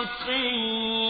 شقيا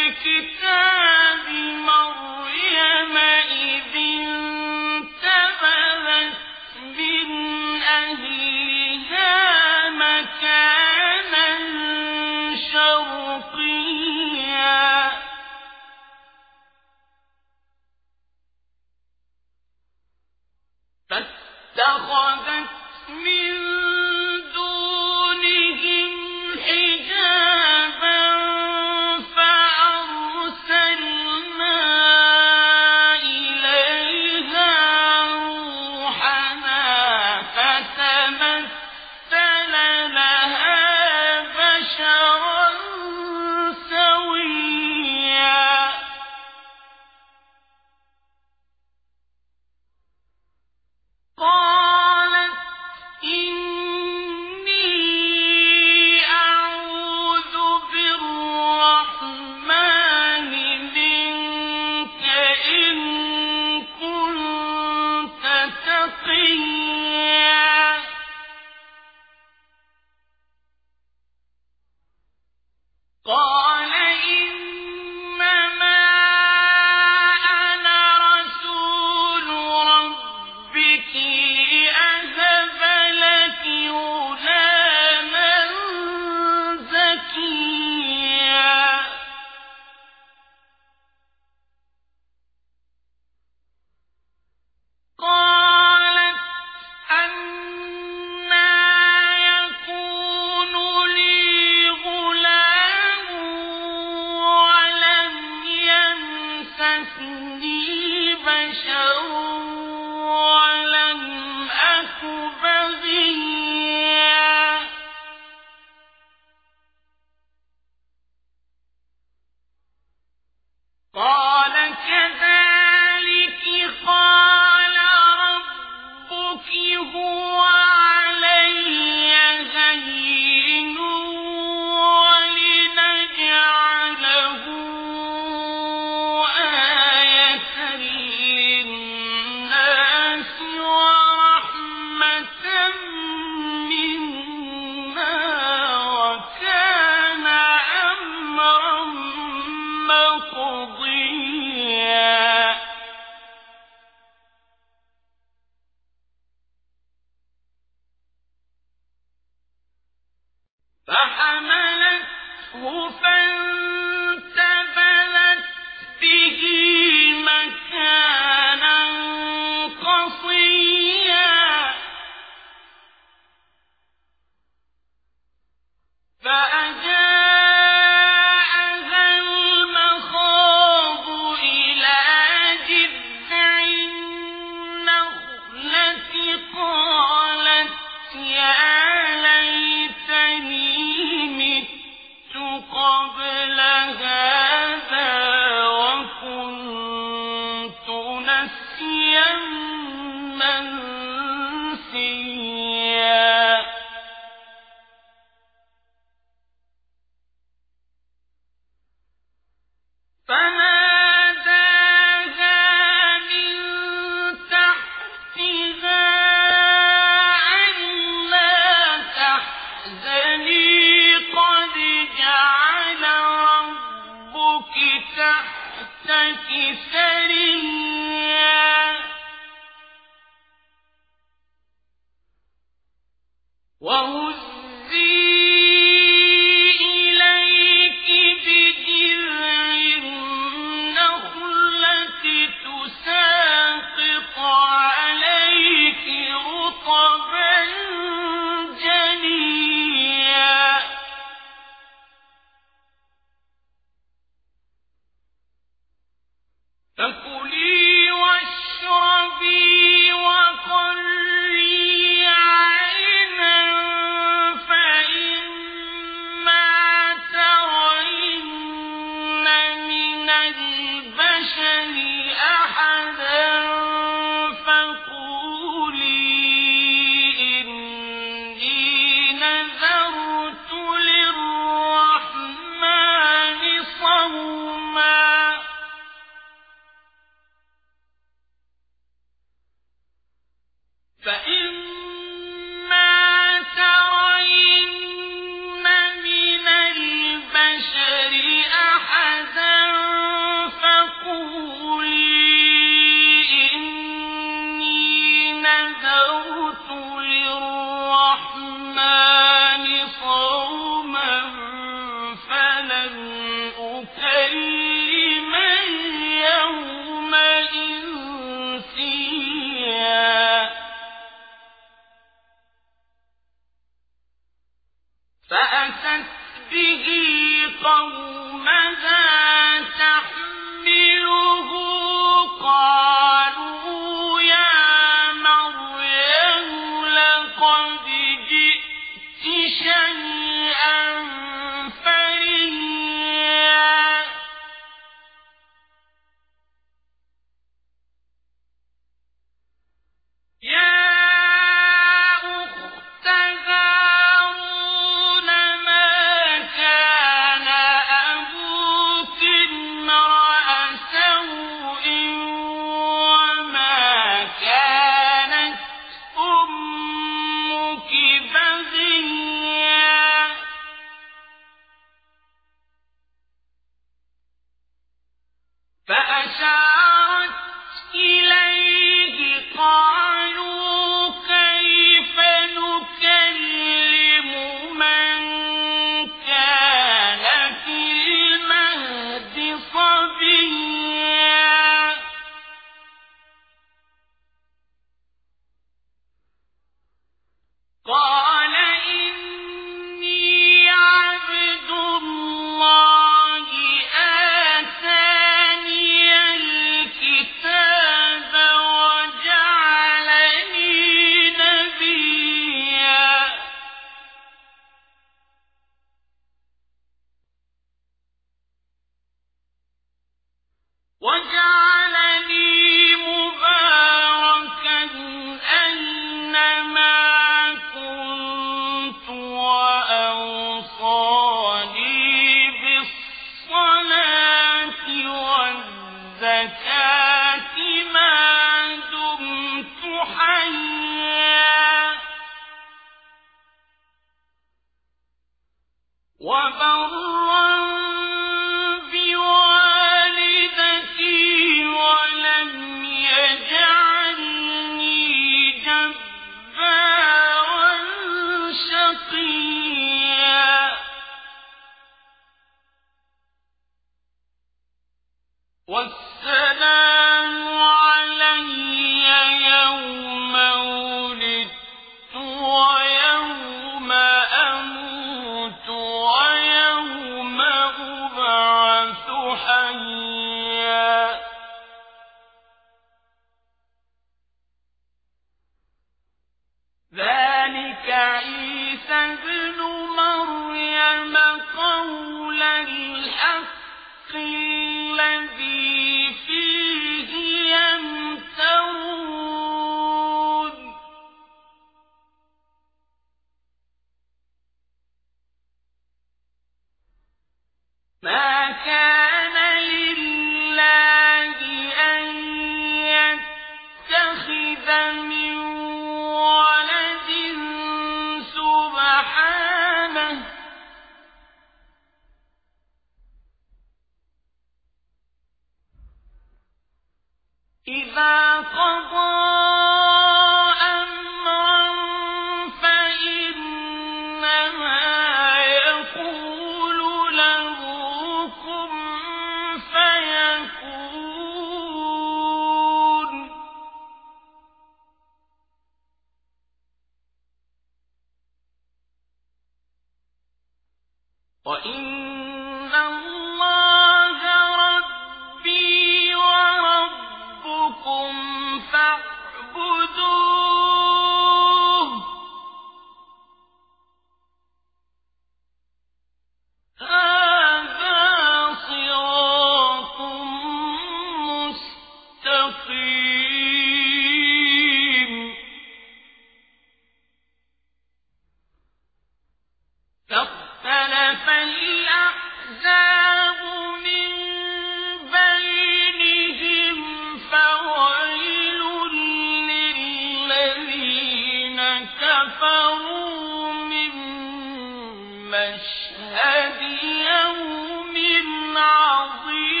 مشهد يوم عظيم.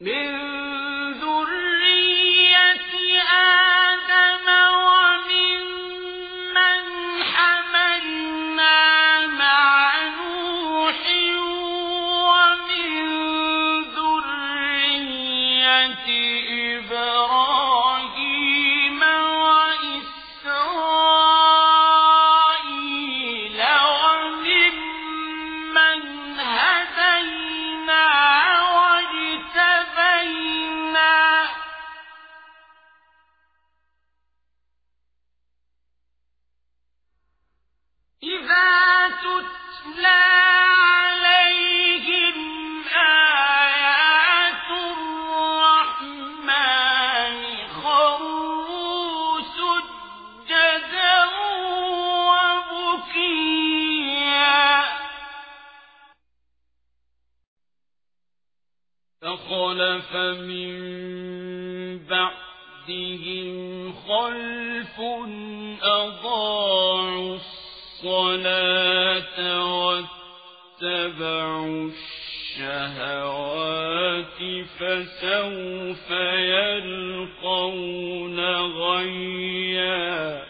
مِن أضاعوا الصلاة واتبعوا الشهوات فسوف يلقون غيّا.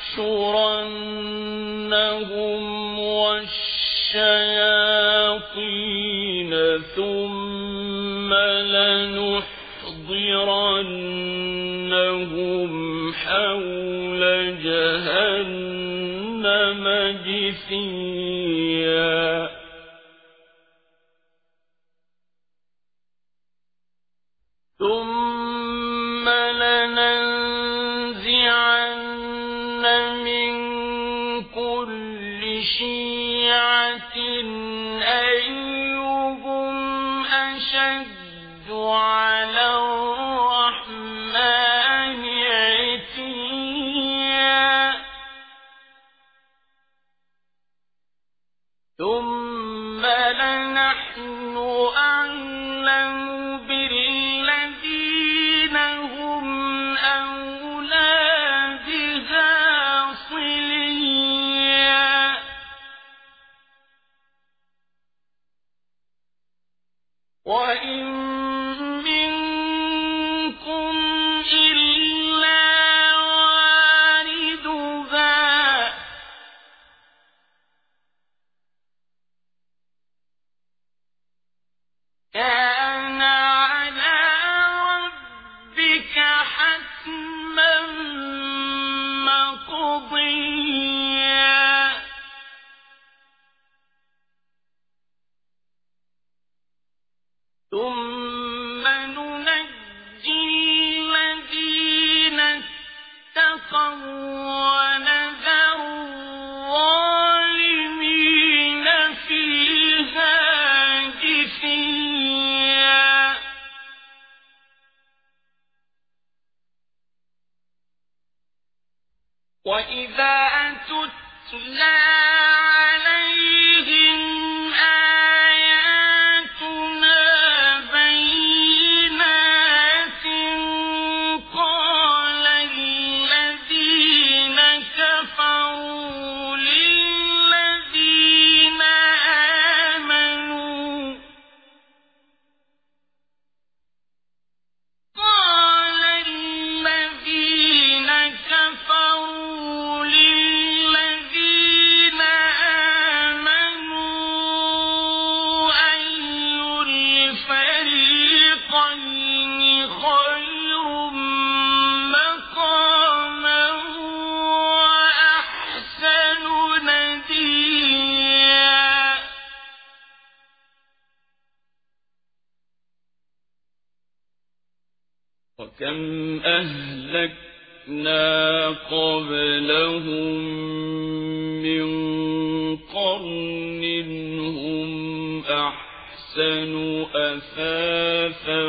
لَنَحْشُرَنَّهُمْ وَالشَّيَاطِينَ حَوْلَ جَهَنَّمَ جِثِيًّا وكم أهلكنا قبلهم من قرن هم أحسن أثاثا